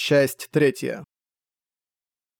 Часть третья.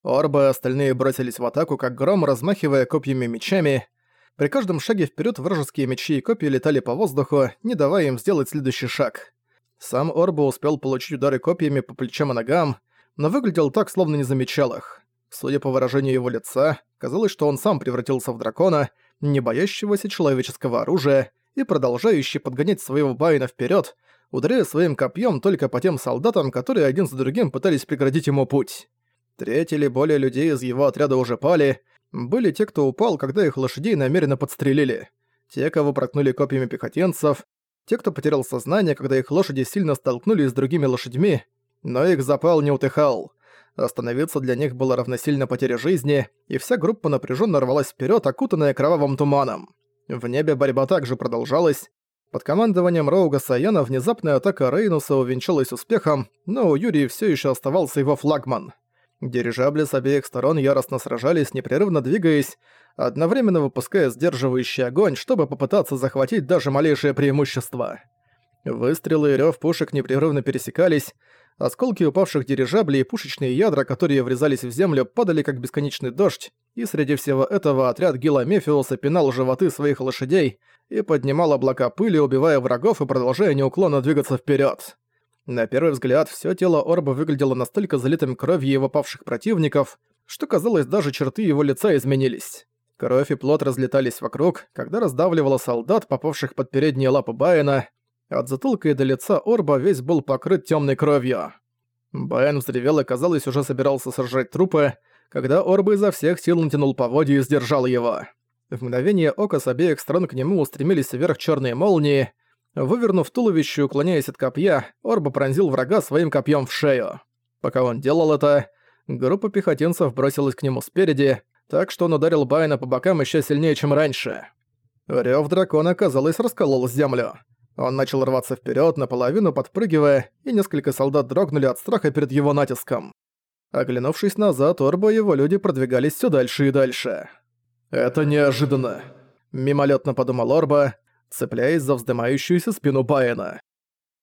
Орба и остальные бросились в атаку, как гром, размахивая копьями мечами. При каждом шаге вперед вражеские мечи и копья летали по воздуху, не давая им сделать следующий шаг. Сам Орба успел получить удары копьями по плечам и ногам, но выглядел так, словно не замечал их. Судя по выражению его лица, казалось, что он сам превратился в дракона, не боящегося человеческого оружия и продолжающий подгонять своего Байна вперед, ударяя своим копьем только по тем солдатам, которые один за другим пытались преградить ему путь. Треть или более людей из его отряда уже пали, были те, кто упал, когда их лошадей намеренно подстрелили, те, кого проткнули копьями пехотинцев, те, кто потерял сознание, когда их лошади сильно столкнулись с другими лошадьми, но их запал не утыхал. Остановиться для них было равносильно потере жизни, и вся группа напряженно рвалась вперед, окутанная кровавым туманом. В небе борьба также продолжалась, под командованием Роуга Саяна внезапная атака Рейнуса увенчалась успехом, но у Юрии все еще оставался его флагман. Дирижабли с обеих сторон яростно сражались, непрерывно двигаясь, одновременно выпуская сдерживающий огонь, чтобы попытаться захватить даже малейшее преимущество. Выстрелы и рёв пушек непрерывно пересекались, Осколки упавших дирижаблей и пушечные ядра, которые врезались в землю, падали как бесконечный дождь, и среди всего этого отряд Гила Мефиуса пинал животы своих лошадей и поднимал облака пыли, убивая врагов и продолжая неуклонно двигаться вперед. На первый взгляд, все тело Орба выглядело настолько залитым кровью его павших противников, что казалось, даже черты его лица изменились. Кровь и плот разлетались вокруг, когда раздавливало солдат, попавших под передние лапы Байена, от затылка и до лица Орба весь был покрыт темной кровью. Бен взревел и, казалось, уже собирался сожрать трупы, когда Орба изо всех сил натянул поводья и сдержал его. В мгновение ока с обеих сторон к нему устремились вверх черные молнии. Вывернув туловище и уклоняясь от копья, Орба пронзил врага своим копьем в шею. Пока он делал это, группа пехотинцев бросилась к нему спереди, так что он ударил Байна по бокам еще сильнее, чем раньше. Рёв дракона, казалось, расколол землю. Он начал рваться вперед, наполовину подпрыгивая, и несколько солдат дрогнули от страха перед его натиском. Оглянувшись назад, Орбо и его люди продвигались все дальше и дальше. «Это неожиданно», — мимолетно подумал Орба, цепляясь за вздымающуюся спину Байена.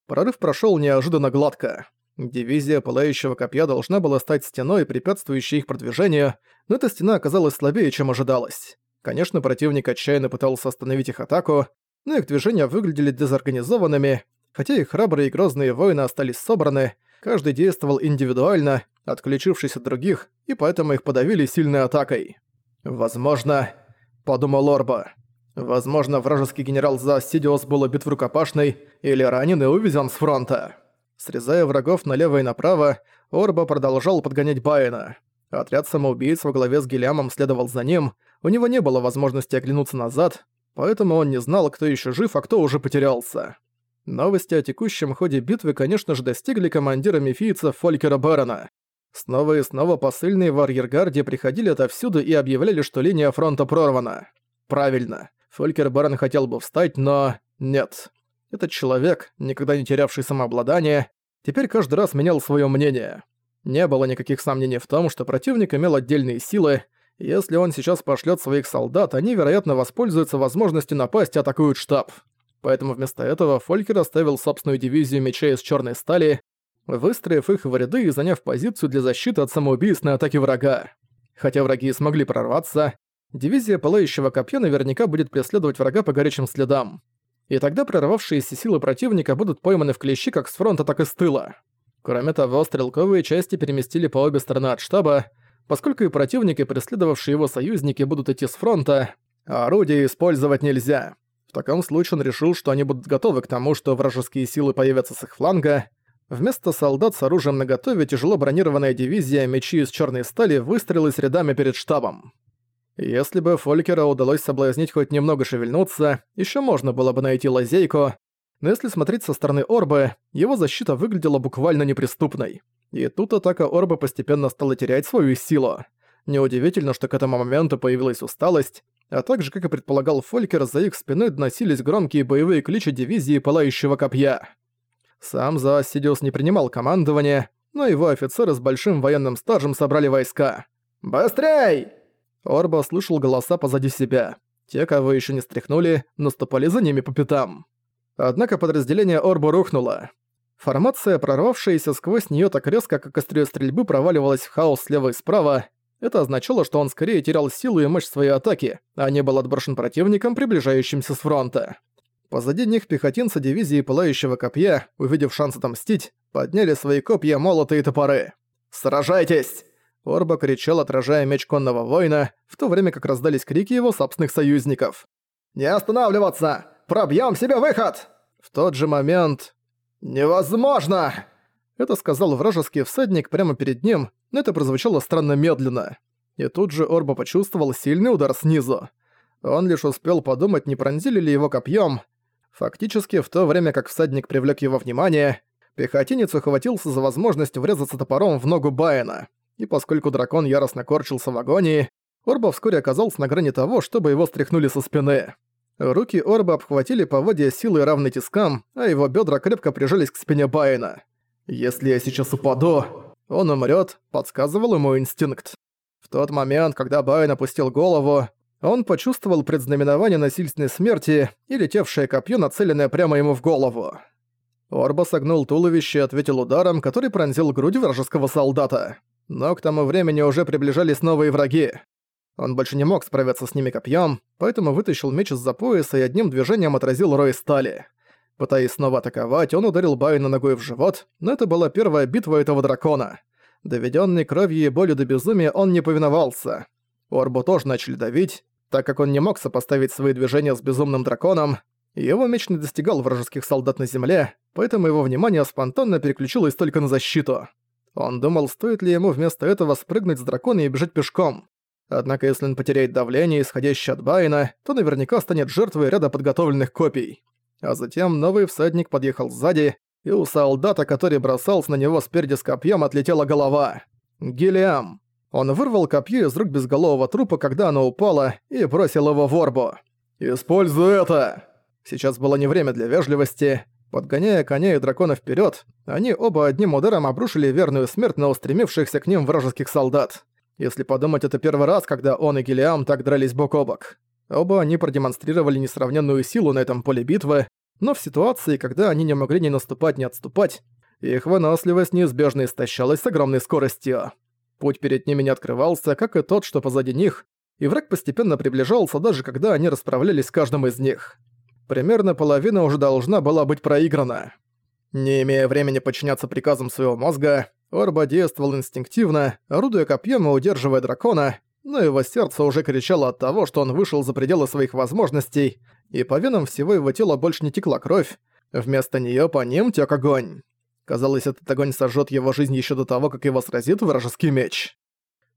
Прорыв прошел неожиданно гладко. Дивизия Пылающего Копья должна была стать стеной, препятствующей их продвижению, но эта стена оказалась слабее, чем ожидалось. Конечно, противник отчаянно пытался остановить их атаку, но их движения выглядели дезорганизованными, хотя и храбрые и грозные воины остались собраны, каждый действовал индивидуально, отключившись от других, и поэтому их подавили сильной атакой. «Возможно», — подумал Орба, — «возможно, вражеский генерал за Сидиос был убит в рукопашной или ранен и увезен с фронта». Срезая врагов налево и направо, Орба продолжал подгонять Байена. Отряд самоубийц во главе с Гелямом следовал за ним, у него не было возможности оглянуться назад, поэтому он не знал, кто еще жив, а кто уже потерялся. Новости о текущем ходе битвы, конечно же, достигли командира мифийцев Фолькера Барона. Снова и снова посыльные в арьергарде приходили отовсюду и объявляли, что линия фронта прорвана. Правильно. Фолькер Барон хотел бы встать, но... нет. Этот человек, никогда не терявший самообладание, теперь каждый раз менял свое мнение. Не было никаких сомнений в том, что противник имел отдельные силы, если он сейчас пошлет своих солдат, они, вероятно, воспользуются возможностью напасть и атакуют штаб. Поэтому вместо этого Фолькер оставил собственную дивизию мечей из черной стали, выстроив их в ряды и заняв позицию для защиты от самоубийственной атаки врага. Хотя враги смогли прорваться, дивизия Пылающего Копья наверняка будет преследовать врага по горячим следам. И тогда прорвавшиеся силы противника будут пойманы в клещи как с фронта, так и с тыла. Кроме того, стрелковые части переместили по обе стороны от штаба, Поскольку и противники, преследовавшие его союзники, будут идти с фронта, а орудия использовать нельзя. В таком случае он решил, что они будут готовы к тому, что вражеские силы появятся с их фланга. Вместо солдат с оружием наготове тяжело бронированная дивизия мечи из черной стали выстрелилась рядами перед штабом. Если бы Фолькера удалось соблазнить хоть немного шевельнуться, еще можно было бы найти лазейку, но если смотреть со стороны Орбы, его защита выглядела буквально неприступной. И тут атака Орба постепенно стала терять свою силу. Неудивительно, что к этому моменту появилась усталость, а также, как и предполагал Фолькер, за их спиной доносились громкие боевые кличи дивизии Пылающего Копья. Сам Заосидиус не принимал командование, но его офицеры с большим военным стажем собрали войска. «Быстрей!» Орба слышал голоса позади себя. Те, кого еще не стряхнули, наступали за ними по пятам. Однако подразделение Орба рухнуло. Формация, прорвавшаяся сквозь неё так резко, как острие стрельбы, проваливалась в хаос слева и справа. Это означало, что он скорее терял силу и мощь своей атаки, а не был отброшен противником, приближающимся с фронта. Позади них пехотинцы дивизии Пылающего Копья, увидев шанс отомстить, подняли свои копья, молоты и топоры. «Сражайтесь!» Орба кричал, отражая меч конного воина, в то время как раздались крики его собственных союзников. «Не останавливаться! Пробьем себе выход!» В тот же момент... «Невозможно!» Это сказал вражеский всадник прямо перед ним, но это прозвучало странно медленно. И тут же Орба почувствовал сильный удар снизу. Он лишь успел подумать, не пронзили ли его копьем. Фактически, в то время как всадник привлек его внимание, пехотинец ухватился за возможность врезаться топором в ногу Байена. И поскольку дракон яростно корчился в агонии, Орба вскоре оказался на грани того, чтобы его стряхнули со спины. Руки Орба обхватили поводья силой равной тискам, а его бедра крепко прижались к спине Байена. «Если я сейчас упаду, он умрет, подсказывал ему инстинкт. В тот момент, когда Байен опустил голову, он почувствовал предзнаменование насильственной смерти и летевшее копье, нацеленное прямо ему в голову. Орба согнул туловище и ответил ударом, который пронзил грудь вражеского солдата. Но к тому времени уже приближались новые враги. Он больше не мог справиться с ними копьем, поэтому вытащил меч из-за пояса и одним движением отразил рой стали. Пытаясь снова атаковать, он ударил Байна ногой в живот, но это была первая битва этого дракона. Доведенный кровью и болью до безумия, он не повиновался. Орбу тоже начали давить, так как он не мог сопоставить свои движения с безумным драконом, его меч не достигал вражеских солдат на земле, поэтому его внимание спонтанно переключилось только на защиту. Он думал, стоит ли ему вместо этого спрыгнуть с дракона и бежать пешком. Однако если он потеряет давление, исходящее от Байна, то наверняка станет жертвой ряда подготовленных копий. А затем новый всадник подъехал сзади, и у солдата, который бросался на него спереди с копьем, отлетела голова. Гелиам. Он вырвал копье из рук безголового трупа, когда оно упало, и бросил его в орбу. «Используй это!» Сейчас было не время для вежливости. Подгоняя коня и дракона вперед, они оба одним ударом обрушили верную смерть на устремившихся к ним вражеских солдат. Если подумать, это первый раз, когда он и Гелиам так дрались бок о бок. Оба они продемонстрировали несравненную силу на этом поле битвы, но в ситуации, когда они не могли ни наступать, ни отступать, их выносливость неизбежно истощалась с огромной скоростью. Путь перед ними не открывался, как и тот, что позади них, и враг постепенно приближался, даже когда они расправлялись с каждым из них. Примерно половина уже должна была быть проиграна. Не имея времени подчиняться приказам своего мозга, Орба действовал инстинктивно, орудуя копьем и удерживая дракона, но его сердце уже кричало от того, что он вышел за пределы своих возможностей, и по венам всего его тела больше не текла кровь, вместо неё по ним тёк огонь. Казалось, этот огонь сожжёт его жизнь ещё до того, как его сразит вражеский меч.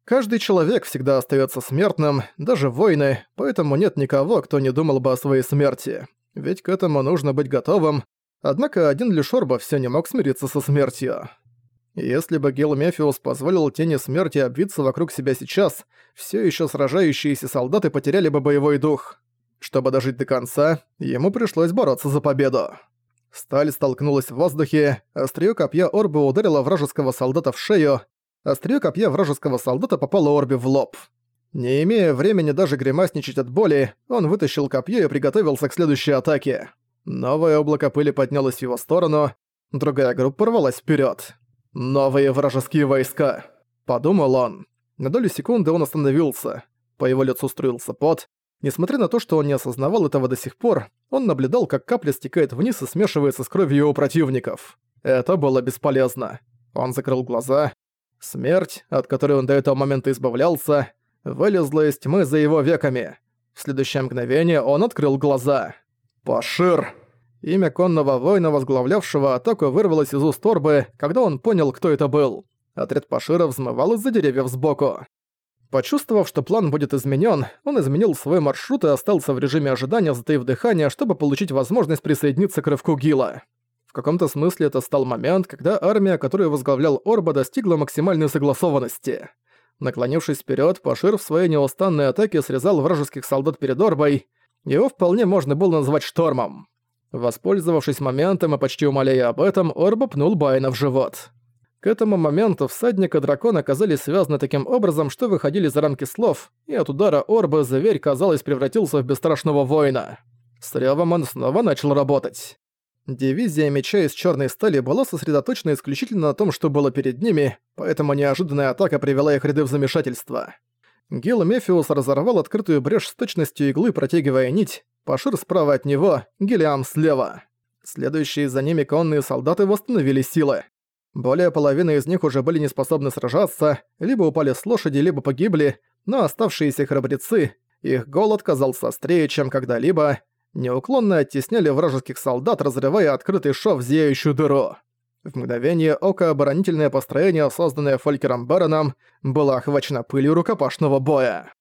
Каждый человек всегда остаётся смертным, даже воины, поэтому нет никого, кто не думал бы о своей смерти. Ведь к этому нужно быть готовым, однако один лишь Орба всё не мог смириться со смертью. Если бы Гел Мефиус позволил тени смерти обвиться вокруг себя сейчас, все еще сражающиеся солдаты потеряли бы боевой дух. Чтобы дожить до конца, ему пришлось бороться за победу. Сталь столкнулась в воздухе, острие копья Орбы ударило вражеского солдата в шею, острие копья вражеского солдата попало Орбе в лоб. Не имея времени даже гримасничать от боли, он вытащил копье и приготовился к следующей атаке. Новое облако пыли поднялось в его сторону, другая группа рвалась вперед. «Новые вражеские войска!» – подумал он. На долю секунды он остановился. По его лицу струился пот. Несмотря на то, что он не осознавал этого до сих пор, он наблюдал, как капля стекает вниз и смешивается с кровью его противников. Это было бесполезно. Он закрыл глаза. Смерть, от которой он до этого момента избавлялся, вылезла из тьмы за его веками. В следующее мгновение он открыл глаза. «Пашир!» Имя конного воина, возглавлявшего атаку, вырвалось из уст Торбы, когда он понял, кто это был. Отряд Пашира взмывал из-за деревьев сбоку. Почувствовав, что план будет изменен, он изменил свой маршрут и остался в режиме ожидания, затаив дыхание, чтобы получить возможность присоединиться к рывку Гила. В каком-то смысле это стал момент, когда армия, которую возглавлял Орба, достигла максимальной согласованности. Наклонившись вперед, Пашир в своей неустанной атаке срезал вражеских солдат перед Орбой. Его вполне можно было назвать штормом. Воспользовавшись моментом и почти умоляя об этом, Орба пнул Байна в живот. К этому моменту всадник и дракон оказались связаны таким образом, что выходили за рамки слов, и от удара Орбы зверь, казалось, превратился в бесстрашного воина. С рёвом он снова начал работать. Дивизия меча из черной стали была сосредоточена исключительно на том, что было перед ними, поэтому неожиданная атака привела их ряды в замешательство. Гил Мефиус разорвал открытую брешь с точностью иглы, протягивая нить, Пашир справа от него, Гелиам слева. Следующие за ними конные солдаты восстановили силы. Более половины из них уже были не способны сражаться, либо упали с лошади, либо погибли, но оставшиеся храбрецы, их голод казался острее, чем когда-либо, неуклонно оттесняли вражеских солдат, разрывая открытый шов зияющую дыру. В мгновение ока оборонительное построение, созданное Фолькером Бароном, было охвачено пылью рукопашного боя.